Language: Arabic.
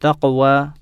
تقوى